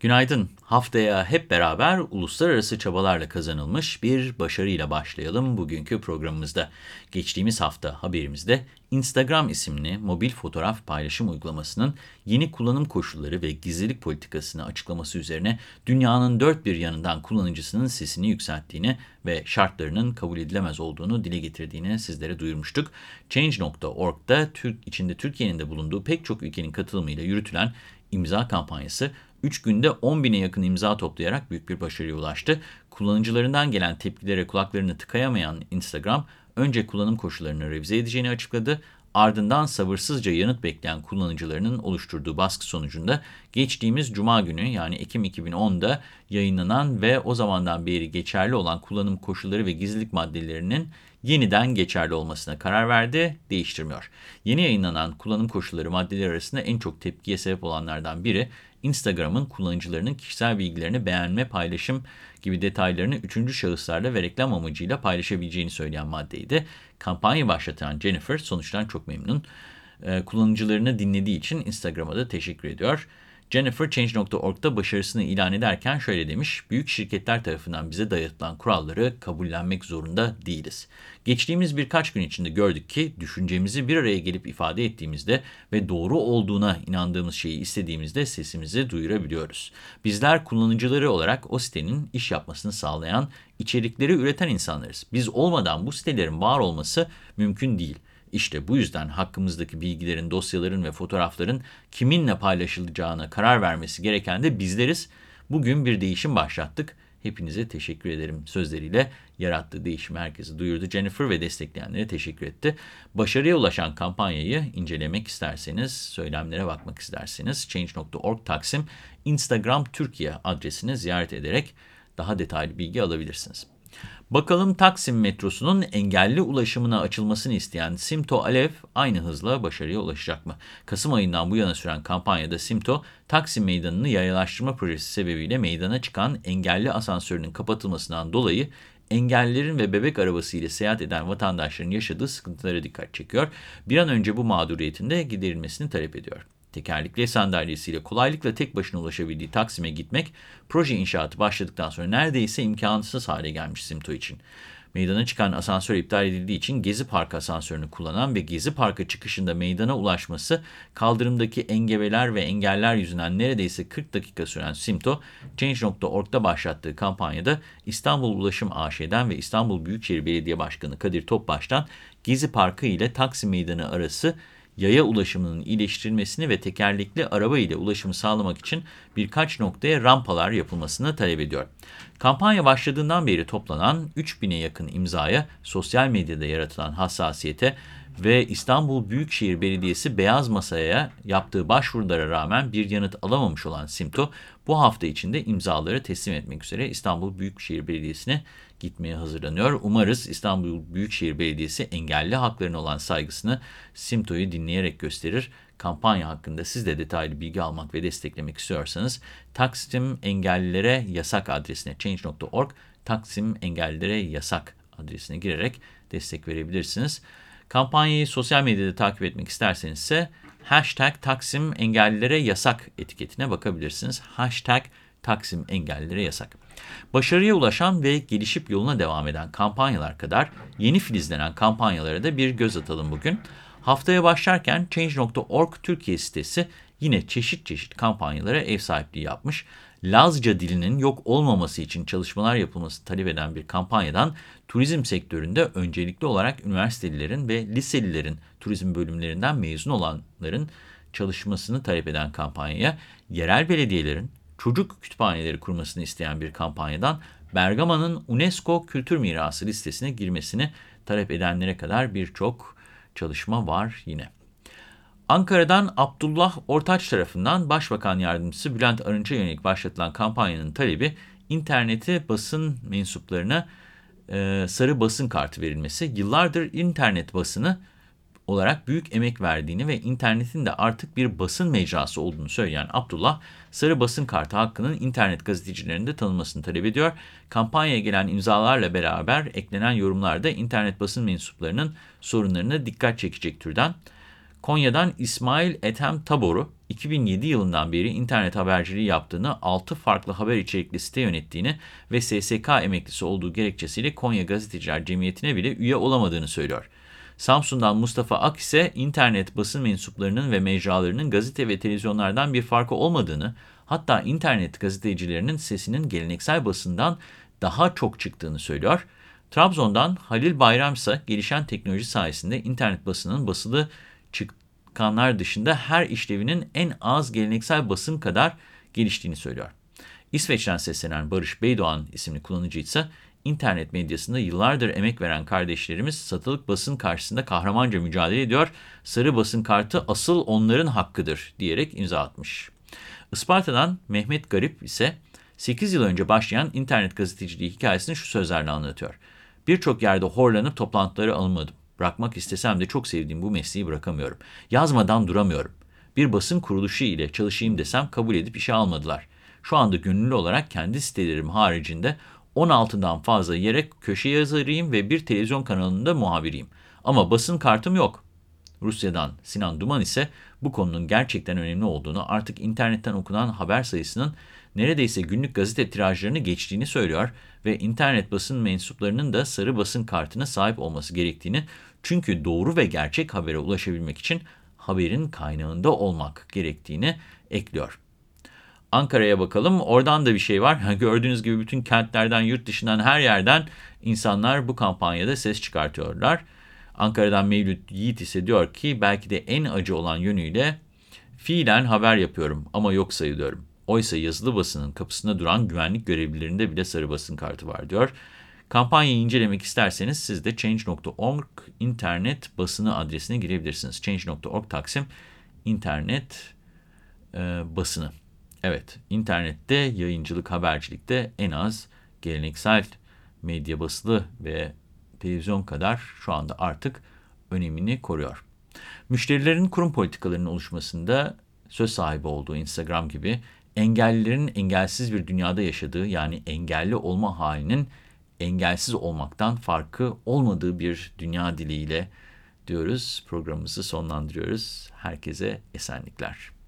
Günaydın. Haftaya hep beraber uluslararası çabalarla kazanılmış bir başarıyla başlayalım bugünkü programımızda. Geçtiğimiz hafta haberimizde Instagram isimli mobil fotoğraf paylaşım uygulamasının yeni kullanım koşulları ve gizlilik politikasını açıklaması üzerine dünyanın dört bir yanından kullanıcısının sesini yükselttiğini ve şartlarının kabul edilemez olduğunu dile getirdiğini sizlere duyurmuştuk. Change.org'da Türk, içinde Türkiye'nin de bulunduğu pek çok ülkenin katılımıyla yürütülen imza kampanyası 3 günde 10 bine yakın imza toplayarak büyük bir başarıya ulaştı. Kullanıcılarından gelen tepkilere kulaklarını tıkayamayan Instagram, önce kullanım koşullarını revize edeceğini açıkladı. Ardından sabırsızca yanıt bekleyen kullanıcılarının oluşturduğu baskı sonucunda geçtiğimiz Cuma günü yani Ekim 2010'da yayınlanan ve o zamandan beri geçerli olan kullanım koşulları ve gizlilik maddelerinin yeniden geçerli olmasına karar verdi, değiştirmiyor. Yeni yayınlanan kullanım koşulları maddeleri arasında en çok tepkiye sebep olanlardan biri Instagram'ın kullanıcılarının kişisel bilgilerini beğenme, paylaşım gibi detaylarını üçüncü şahıslarla ve reklam amacıyla paylaşabileceğini söyleyen maddeydi. Kampanya başlatan Jennifer sonuçtan çok memnun. Ee, kullanıcılarını dinlediği için Instagram'a da teşekkür ediyor. Jennifer Change.org'da başarısını ilan ederken şöyle demiş, büyük şirketler tarafından bize dayatılan kuralları kabullenmek zorunda değiliz. Geçtiğimiz birkaç gün içinde gördük ki düşüncemizi bir araya gelip ifade ettiğimizde ve doğru olduğuna inandığımız şeyi istediğimizde sesimizi duyurabiliyoruz. Bizler kullanıcıları olarak o sitenin iş yapmasını sağlayan, içerikleri üreten insanlarız. Biz olmadan bu sitelerin var olması mümkün değil. İşte bu yüzden hakkımızdaki bilgilerin, dosyaların ve fotoğrafların kiminle paylaşılacağına karar vermesi gereken de bizleriz. Bugün bir değişim başlattık. Hepinize teşekkür ederim sözleriyle yarattığı değişimi herkese duyurdu. Jennifer ve destekleyenlere teşekkür etti. Başarıya ulaşan kampanyayı incelemek isterseniz, söylemlere bakmak isterseniz Change.org Taksim Instagram Türkiye adresini ziyaret ederek daha detaylı bilgi alabilirsiniz. Bakalım Taksim metrosunun engelli ulaşımına açılmasını isteyen Simto Alev aynı hızla başarıya ulaşacak mı? Kasım ayından bu yana süren kampanyada Simto, Taksim Meydanı'nı yayalaştırma projesi sebebiyle meydana çıkan engelli asansörünün kapatılmasından dolayı engellilerin ve bebek arabası ile seyahat eden vatandaşların yaşadığı sıkıntılara dikkat çekiyor. Bir an önce bu mağduriyetin de giderilmesini talep ediyor. Tekerlekli sandalyesiyle kolaylıkla tek başına ulaşabildiği Taksim'e gitmek, proje inşaatı başladıktan sonra neredeyse imkansız hale gelmiş Simto için. Meydana çıkan asansör iptal edildiği için Gezi Park asansörünü kullanan ve Gezi Park'a çıkışında meydana ulaşması kaldırımdaki engebeler ve engeller yüzünden neredeyse 40 dakika süren Simto, Change.org'da başlattığı kampanyada İstanbul Ulaşım AŞ'den ve İstanbul Büyükşehir Belediye Başkanı Kadir Topbaş'tan Gezi Parkı ile Taksim Meydanı arası yaya ulaşımının iyileştirilmesini ve tekerlekli araba ile ulaşımı sağlamak için birkaç noktaya rampalar yapılmasını talep ediyor. Kampanya başladığından beri toplanan 3000'e yakın imzaya, sosyal medyada yaratılan hassasiyete ve İstanbul Büyükşehir Belediyesi Beyaz Masa'ya yaptığı başvurulara rağmen bir yanıt alamamış olan Simto, bu hafta içinde imzaları teslim etmek üzere İstanbul Büyükşehir Belediyesi'ne gitmeye hazırlanıyor. Umarız İstanbul Büyükşehir Belediyesi engelli haklarına olan saygısını Simto'yu dinleyerek gösterir. Kampanya hakkında siz de detaylı bilgi almak ve desteklemek istiyorsanız Taksim Engellilere Yasak adresine change.org Taksim Engellilere Yasak adresine girerek destek verebilirsiniz. Kampanyayı sosyal medyada takip etmek isterseniz ise hashtag Taksim Engellilere Yasak etiketine bakabilirsiniz. Hashtag Taksim Engellilere Yasak. Başarıya ulaşan ve gelişip yoluna devam eden kampanyalar kadar yeni filizlenen kampanyalara da bir göz atalım bugün. Haftaya başlarken Change.org Türkiye sitesi yine çeşit çeşit kampanyalara ev sahipliği yapmış. Lazca dilinin yok olmaması için çalışmalar yapılması talep eden bir kampanyadan turizm sektöründe öncelikli olarak üniversitelilerin ve liselilerin turizm bölümlerinden mezun olanların çalışmasını talep eden kampanyaya yerel belediyelerin çocuk kütüphaneleri kurmasını isteyen bir kampanyadan Bergama'nın UNESCO Kültür Mirası listesine girmesini talep edenlere kadar birçok çalışma var yine. Ankara'dan Abdullah Ortaç tarafından Başbakan Yardımcısı Bülent Arınç'a yönelik başlatılan kampanyanın talebi interneti basın mensuplarına e, sarı basın kartı verilmesi. Yıllardır internet basını olarak büyük emek verdiğini ve internetin de artık bir basın mecrası olduğunu söyleyen Abdullah, sarı basın kartı hakkının internet gazetecilerinde tanınmasını talep ediyor. Kampanyaya gelen imzalarla beraber eklenen yorumlarda internet basın mensuplarının sorunlarına dikkat çekecek türden. Konya'dan İsmail Ethem Tabor'u 2007 yılından beri internet haberciliği yaptığını, 6 farklı haber içerikli site yönettiğini ve SSK emeklisi olduğu gerekçesiyle Konya Gazeteciler Cemiyeti'ne bile üye olamadığını söylüyor. Samsun'dan Mustafa Ak ise internet basın mensuplarının ve mecralarının gazete ve televizyonlardan bir farkı olmadığını, hatta internet gazetecilerinin sesinin geleneksel basından daha çok çıktığını söylüyor. Trabzon'dan Halil Bayram ise gelişen teknoloji sayesinde internet basının basılı çıkanlar dışında her işlevinin en az geleneksel basın kadar geliştiğini söylüyor. İsveç'ten seslenen Barış Beydoğan isimli kullanıcı ise internet medyasında yıllardır emek veren kardeşlerimiz satılık basın karşısında kahramanca mücadele ediyor. Sarı basın kartı asıl onların hakkıdır diyerek imza atmış. Isparta'dan Mehmet Garip ise 8 yıl önce başlayan internet gazeteciliği hikayesini şu sözlerle anlatıyor. Birçok yerde horlanıp toplantıları alınmadım. Bırakmak istesem de çok sevdiğim bu mesleği bırakamıyorum. Yazmadan duramıyorum. Bir basın kuruluşu ile çalışayım desem kabul edip işe almadılar. Şu anda gönüllü olarak kendi sitelerim haricinde 16'dan fazla yere köşe yazarıyım ve bir televizyon kanalında muhabiriyim. Ama basın kartım yok. Rusya'dan Sinan Duman ise bu konunun gerçekten önemli olduğunu, artık internetten okunan haber sayısının neredeyse günlük gazete tirajlarını geçtiğini söylüyor ve internet basın mensuplarının da sarı basın kartına sahip olması gerektiğini, çünkü doğru ve gerçek habere ulaşabilmek için haberin kaynağında olmak gerektiğini ekliyor. Ankara'ya bakalım. Oradan da bir şey var. Gördüğünüz gibi bütün kentlerden, yurt dışından her yerden insanlar bu kampanyada ses çıkartıyorlar. Ankara'dan Mevlüt Yiğit ise diyor ki belki de en acı olan yönüyle fiilen haber yapıyorum ama yok sayılıyorum. Oysa yazılı basının kapısında duran güvenlik görevlilerinde bile sarı basın kartı var diyor. Kampanyayı incelemek isterseniz siz de change.org internet basını adresine girebilirsiniz. Change.org Taksim internet e, basını. Evet, internette yayıncılık, habercilikte en az geleneksel medya basılı ve televizyon kadar şu anda artık önemini koruyor. Müşterilerin kurum politikalarının oluşmasında söz sahibi olduğu Instagram gibi engellilerin engelsiz bir dünyada yaşadığı yani engelli olma halinin engelsiz olmaktan farkı olmadığı bir dünya diliyle diyoruz. Programımızı sonlandırıyoruz. Herkese esenlikler.